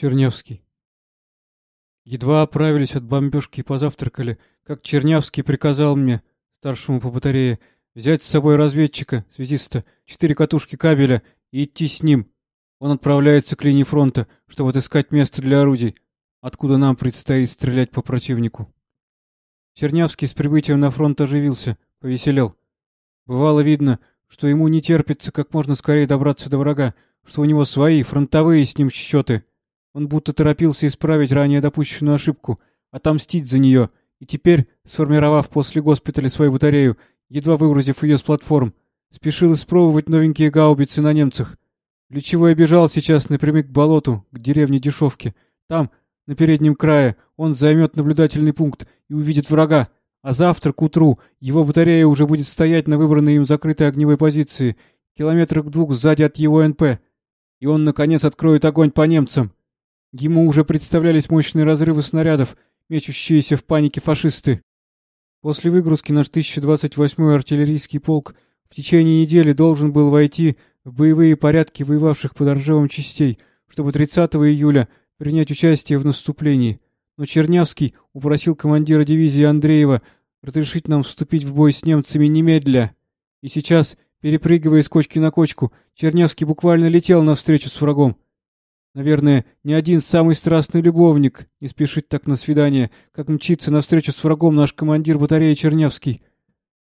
Чернявский. Едва оправились от бомбежки и позавтракали, как Чернявский приказал мне, старшему по батарее, взять с собой разведчика, связиста, четыре катушки кабеля и идти с ним. Он отправляется к линии фронта, чтобы отыскать место для орудий, откуда нам предстоит стрелять по противнику. Чернявский с прибытием на фронт оживился, повеселел. Бывало видно, что ему не терпится как можно скорее добраться до врага, что у него свои, фронтовые с ним счеты. Он будто торопился исправить ранее допущенную ошибку, отомстить за нее, и теперь, сформировав после госпиталя свою батарею, едва выгрузив ее с платформ, спешил испробовать новенькие гаубицы на немцах. Для чего я бежал сейчас напрямик к болоту, к деревне Дешевки. Там, на переднем крае, он займет наблюдательный пункт и увидит врага, а завтра к утру его батарея уже будет стоять на выбранной им закрытой огневой позиции, километрах двух сзади от его НП, и он, наконец, откроет огонь по немцам. Ему уже представлялись мощные разрывы снарядов, мечущиеся в панике фашисты. После выгрузки наш 1028-й артиллерийский полк в течение недели должен был войти в боевые порядки воевавших под Ржевом частей, чтобы 30 июля принять участие в наступлении. Но Чернявский упросил командира дивизии Андреева разрешить нам вступить в бой с немцами немедля. И сейчас, перепрыгивая с кочки на кочку, Чернявский буквально летел навстречу с врагом. Наверное, ни один самый страстный любовник не спешит так на свидание, как мчится навстречу с врагом наш командир батареи Чернявский.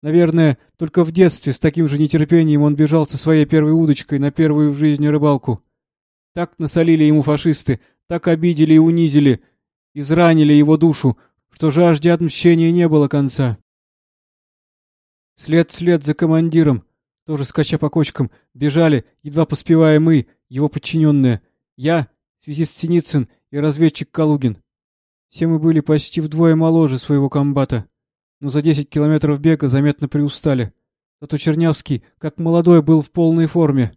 Наверное, только в детстве с таким же нетерпением он бежал со своей первой удочкой на первую в жизни рыбалку. Так насолили ему фашисты, так обидели и унизили, изранили его душу, что жажде отмщения не было конца. След вслед за командиром, тоже скача по кочкам, бежали, едва поспевая мы, его подчиненные. Я, связист Синицын и разведчик Калугин. Все мы были почти вдвое моложе своего комбата, но за десять километров бега заметно приустали. Зато Чернявский, как молодой, был в полной форме.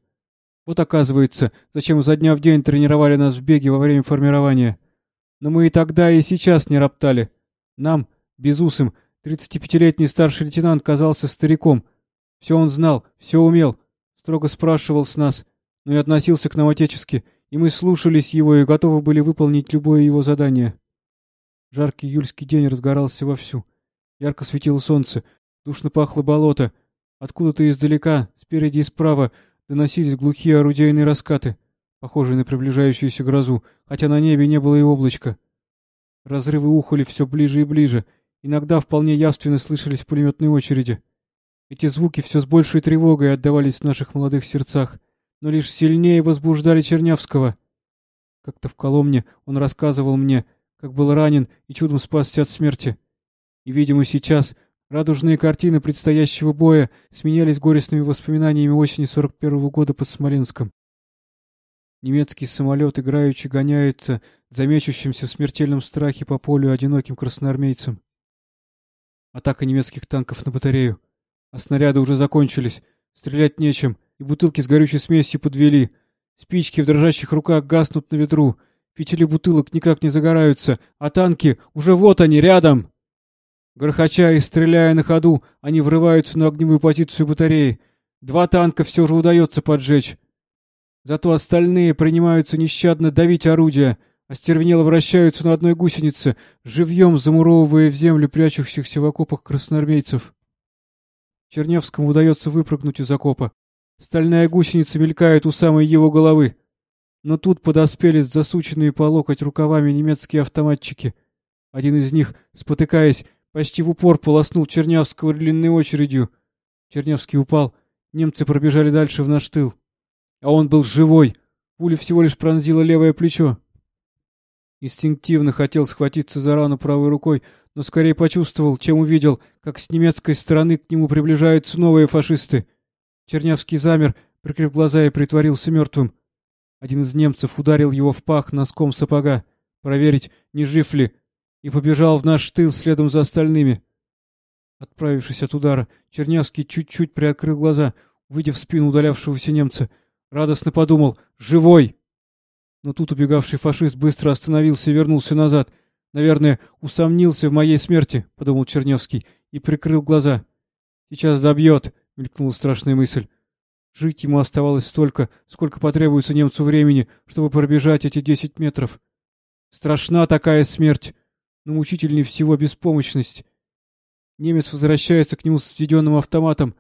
Вот оказывается, зачем за дня в день тренировали нас в беге во время формирования. Но мы и тогда, и сейчас не роптали. Нам, безусым, 35-летний старший лейтенант казался стариком. Все он знал, все умел, строго спрашивал с нас, но и относился к нам отечески, и мы слушались его и готовы были выполнить любое его задание. Жаркий июльский день разгорался вовсю. Ярко светило солнце, душно пахло болото. Откуда-то издалека, спереди и справа, доносились глухие орудийные раскаты, похожие на приближающуюся грозу, хотя на небе не было и облачка. Разрывы ухали все ближе и ближе. Иногда вполне явственно слышались пулеметные очереди. Эти звуки все с большей тревогой отдавались в наших молодых сердцах, но лишь сильнее возбуждали Чернявского. Как-то в Коломне он рассказывал мне, как был ранен и чудом спасся от смерти. И, видимо, сейчас радужные картины предстоящего боя сменялись горестными воспоминаниями осени 41 -го года под Смоленском. Немецкий самолет играючи гоняется замечущимся в смертельном страхе по полю одиноким красноармейцам. Атака немецких танков на батарею. А снаряды уже закончились. Стрелять нечем, и бутылки с горючей смесью подвели. Спички в дрожащих руках гаснут на ветру. Фитили бутылок никак не загораются, а танки уже вот они, рядом. Грохоча и стреляя на ходу, они врываются на огневую позицию батареи. Два танка все же удается поджечь. Зато остальные принимаются нещадно давить орудия, остервенело вращаются на одной гусенице, живьем замуровывая в землю прячущихся в окопах красноармейцев. Чернявскому удается выпрыгнуть из окопа. Стальная гусеница мелькает у самой его головы. Но тут подоспели с засученными по локоть рукавами немецкие автоматчики. Один из них, спотыкаясь, почти в упор полоснул Чернявского длинной очередью. Чернявский упал, немцы пробежали дальше в наш тыл. А он был живой. Пуля всего лишь пронзила левое плечо. Инстинктивно хотел схватиться за рану правой рукой, но скорее почувствовал, чем увидел, как с немецкой стороны к нему приближаются новые фашисты. Чернявский замер, прикрыв глаза и притворился мертвым. Один из немцев ударил его в пах носком сапога, проверить, не жив ли, и побежал в наш тыл следом за остальными. Отправившись от удара, Чернявский чуть-чуть приоткрыл глаза, увидев спину удалявшегося немца — Радостно подумал «Живой!». Но тут убегавший фашист быстро остановился и вернулся назад. «Наверное, усомнился в моей смерти», — подумал Черневский и прикрыл глаза. «Сейчас добьет», — мелькнула страшная мысль. Жить ему оставалось столько, сколько потребуется немцу времени, чтобы пробежать эти десять метров. Страшна такая смерть, но мучительнее всего беспомощность. Немец возвращается к нему с введенным автоматом.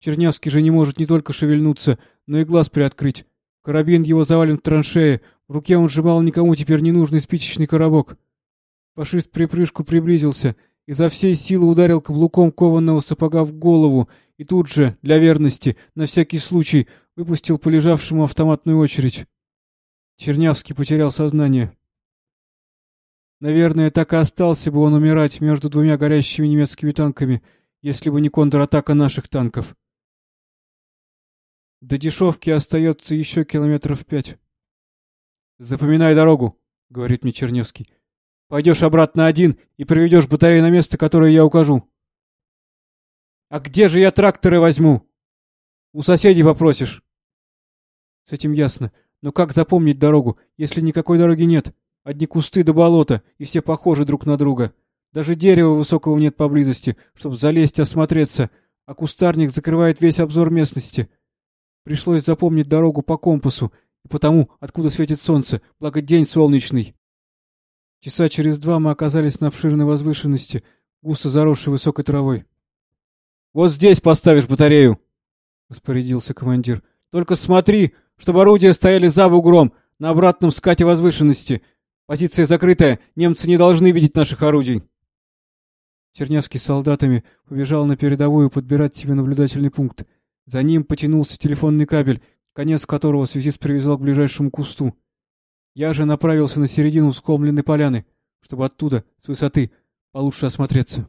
Чернявский же не может не только шевельнуться, но и глаз приоткрыть. Карабин его завален в траншее, в руке он сжимал никому теперь не нужный спичечный коробок. Фашист припрыжку приблизился, изо всей силы ударил каблуком кованного сапога в голову и тут же, для верности, на всякий случай, выпустил по лежавшему автоматную очередь. Чернявский потерял сознание. Наверное, так и остался бы он умирать между двумя горящими немецкими танками, если бы не контратака наших танков. До дешевки остается еще километров пять. «Запоминай дорогу», — говорит мне Черневский. «Пойдешь обратно один и приведешь батарею на место, которое я укажу». «А где же я тракторы возьму?» «У соседей попросишь». С этим ясно. Но как запомнить дорогу, если никакой дороги нет? Одни кусты до болота, и все похожи друг на друга. Даже дерева высокого нет поблизости, чтобы залезть осмотреться, а кустарник закрывает весь обзор местности. Пришлось запомнить дорогу по компасу и потому, откуда светит солнце, благо день солнечный. Часа через два мы оказались на обширной возвышенности, густо заросшей высокой травой. — Вот здесь поставишь батарею! — распорядился командир. — Только смотри, чтобы орудия стояли за бугром, на обратном скате возвышенности. Позиция закрытая, немцы не должны видеть наших орудий. Чернявский с солдатами побежал на передовую подбирать себе наблюдательный пункт. За ним потянулся телефонный кабель, конец которого связист привязал к ближайшему кусту. Я же направился на середину скомленной поляны, чтобы оттуда, с высоты, получше осмотреться.